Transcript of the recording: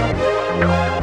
Música